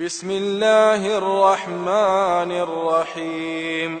بسم الله الرحمن الرحيم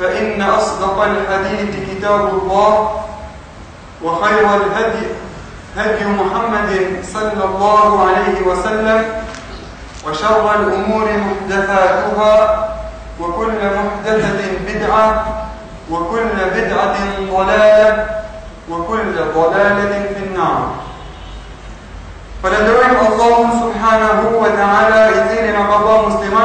فإن أصدق الحديث كتاب الله وخير الهدي هدي محمد صلى الله عليه وسلم وشر الأمور محدثاتها وكل محدثة بدعة وكل بدعة ضلالة وكل ضلالة في النار فندعوهم الله سبحانه وتعالى izini Allah مسلما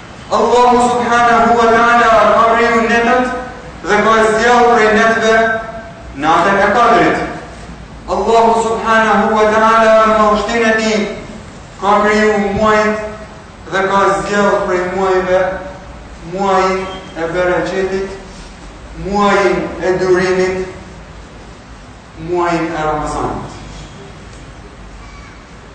Allahu subhanahu wa taala ka kriju netët dhe ka zgjedh prej netëve natën e Kadrit. Allahu subhanahu wa taala me madhështinë e tij ka kriju muajt dhe ka zgjedh prej muajve muajin e bereqetit, muajin e durimit, muajin e Ramazanit.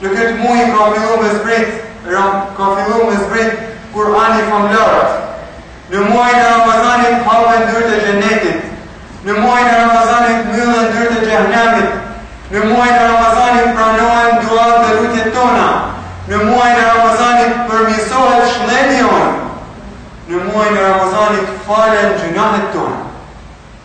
Në këtë muaj ka fillu me zbrit ka fillu me zbrit Kur'ani famëlartë. Në muajin e Ramazanit hapen dyert e xhenetit. Në muajin e Ramazanit mbyllen dyert e xhehenemit. Në muajin e Ramazanit pranohen duat dhe lutjet tona. Në muajin e Ramazanit përmisohet shëndeti jonë. Në muajin e Ramazanit falen gjynahet tona.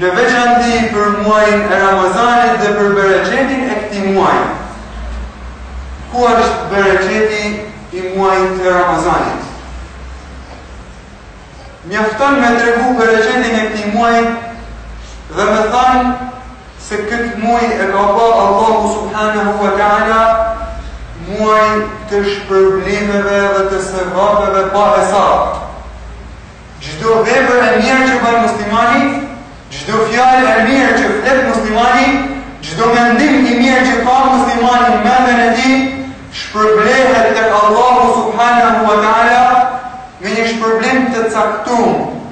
në veçanti për muajin e Ramazanit dhe për bereqetin e këtij muaji. Ku është bereqeti i muajit të Ramazanit? Mjafton me tregu bereqetin e këtij muaji dhe me thanë se këtë muaj e ka ba Allahu Subhanahu wa Ta'ala muaj të shpërblimeve dhe të sevapeve pa hesab. Çdo vepër e mirë që ban muslimani, çdo fjalë e mirë që flet muslimani, çdo mendim i mirë që ka muslimani në mendjen e tij, shpërblehet tek Allahu subhanahu wa taala me një shpërblim të caktum,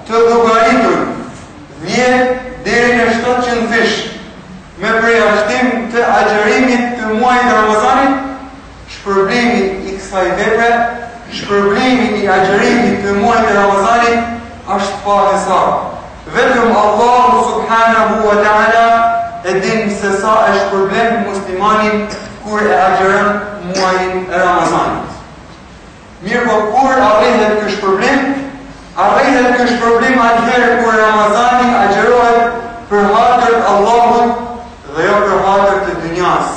të llogaritur, 1 deri në 700 fish, me përjashtim të agjërimit të muajit të Ramazanit, Shpërblimi i kësaj vepre, shpërblimi i agjërimit të muajit të Ramazanit asht pa hesab. Vetëm Allahu subhanehu wa ta'ala e din se sa e shpërblen muslimanin kur e agjëron muajin e Ramazanit. Mirëpo kur arrihet ky shpërblim? Arrihet ky shpërblim atëherë kur Ramazani agjërohet për hatër të Allahut dhe jo për hatër të dynjasë.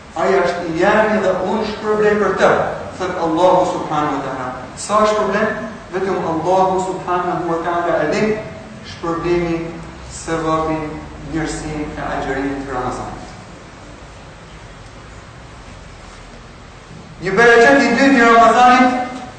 Ai asht i jemi dhe unë shpërblej për të, thot Allahu subhanahu wa ta'ala. Sa e shpërblen? Vetëm Allahu subhanahu wa ta'ala e din shpërblimin, sevapin, mirësinë e agjërimit të Ramazanit. Një bereqet i dytë i Ramazanit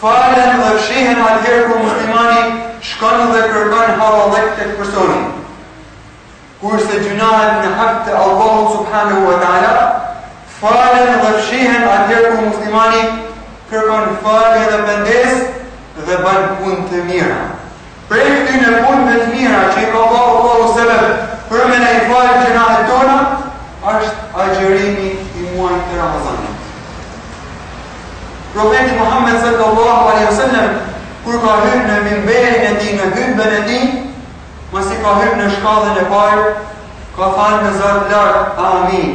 Falen dhe fshihen atëherë kur muslimani shkon dhe kërkon hallallëk tek personi. Kurse gjynahet në hak të Allahut subhanehu ve teala, falen dhe fshihen atëherë kur muslimani kërkon falje dhe pendesë dhe ban punë të mira. Prej këtyne punëve të mira që i ka ba Allahu sebep për me na i falë gjynahet tona është agjërimi i muajit të Ramazanit. Profeti Muhammed sallallahu alejhi ve sellem kur ka hyp në mimberin e tij në hutben e tij, masi ka hyp në shkallën e parë, ka thanë me za të lartë, Amin.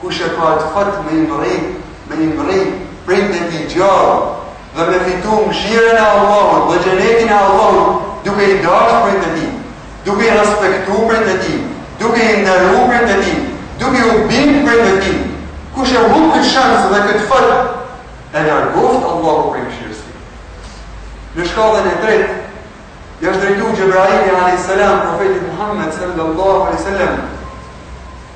Kush e ka atë fat me i mrri, me i mrri prindit e tij gjallë dhe me fitu mëshirën e Allahut dhe xhenetin e Allahut duke i dashtë prindit e tij, duke i respektu prindit e tij, duke i nderu prindit e tij, duke iu bind prindit e tij. Kush e humb këtë shans dhe këtë fat, e largoft Allahu prej mëshirës së tij. Në shkallën e tretë, i asht drejtu Xhibrili alayhis salam profetit Muhammed sallallahu alaihi wasallam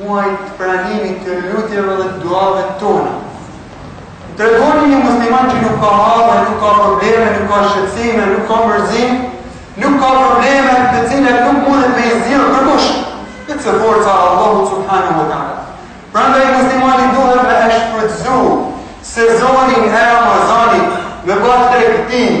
muaj të pranimit të lutjeve dhe të duave tona. Tregoni një musliman që nuk ka halle, nuk ka probleme, nuk ka shqetësime, nuk ka mërzim, nuk ka probleme të cilat nuk mundet me i zgjidh kërkush, vetëm se forca e Allahut Subhanehu wa ta'ala. Prandaj muslimani duhet me e shfrytzu sezonin e Ramazanit me ba tregtinë,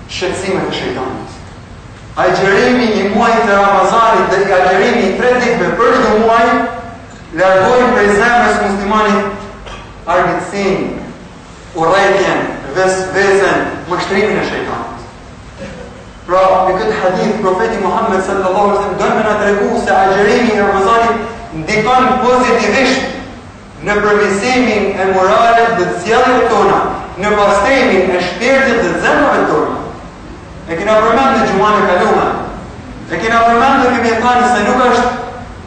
Shqetësimet e shejtanit. Agjërimi i muajit të Ramazanit dhe agjërimi i tre ditëve për çdo muaj largojnë prej zemrës së muslimanit armiqsinë, urrejtjen, vesvesen, mashtrimin e shejtanit. Pra, në këtë hadith profeti Muhammed sallallahu alaihi wasallam don me na tregu se agjërimi i Ramazanit ndikon pozitivisht në përmirësimin e moralit dhe të sjelljes tona, në pastrimin e shpirtit dhe të zemrave tona. E kena përmend në xhumanë e kalume. E kena përmend dhe kemi thanë se nuk është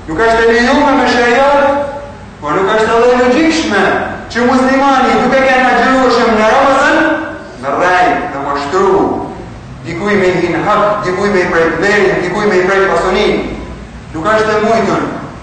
nuk asht e lejume me shariat, por nuk asht edhe e logjikshme që muslimani duke kenë agjërueshëm në Ramazan, me rrejt, me mashtru, dikuj me i hi n'hak, dikuj me i prek nderin, dikuj me i prek pasuninë. Nuk asht e mujtun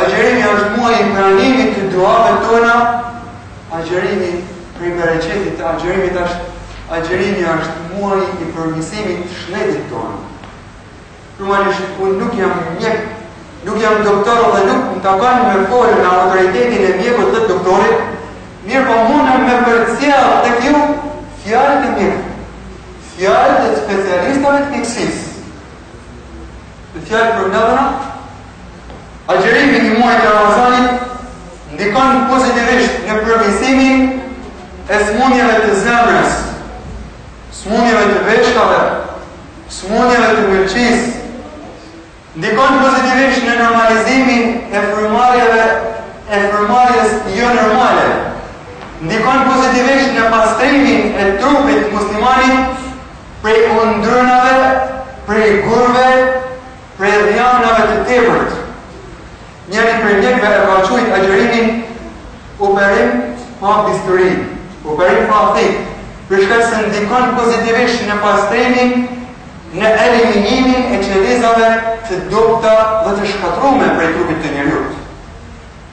Agjërimi është muaji i pranimit të duave tona, agjërimi prej bereqetit të agjërimit është agjërimi është muaji i përmisimit të shnetit tonë. Normalisht, unë nuk jam mjek, nuk jam doktor dhe nuk më takon me folë në autoritetin e mjekut dhe doktorit, mirëpo muj me përcjell tek ju fjalët e mjekut, fjalët e specialistave të mjekësisë. Të dashur vllazën, agjërimi i muajit të Ramazanit ndikon pozitivisht në përmisimin e smunjeve të zemrës, smunjeve të veshkave, smunjeve të mëlçisë, ndikon pozitivisht në normalizimin e frymëmarrjes, e frymëmarrjes jonormale, ndikon pozitivisht në pastrimin e trupit të muslimanit, Prej undyrnave, prej gurëve, prej dhjamnave të tepërt. Njëri prej mjekëve e ka quajt agjërimin operim pa bisturi, operim pa thikë, për shkak se ndikon pozitivisht në pastrimin, në eliminimin e qelizave të dobëta dhe të shkatërrume prej trupit të njeriut.